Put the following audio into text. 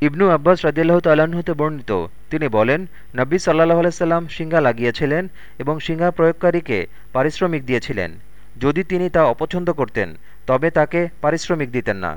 ইবনু আব্বাস রদিল্লাহ তাল্লাহ্ন হতে বর্ণিত। তিনি বলেন নব্বী সাল্লাহ আলাইসাল্লাম সিঙ্গা লাগিয়েছিলেন এবং সিঙ্গা প্রয়োগকারীকে পারিশ্রমিক দিয়েছিলেন। যদি তিনি তা অপছন্দ করতেন, তবে তাকে পারিশ্রমিক দিতেন না।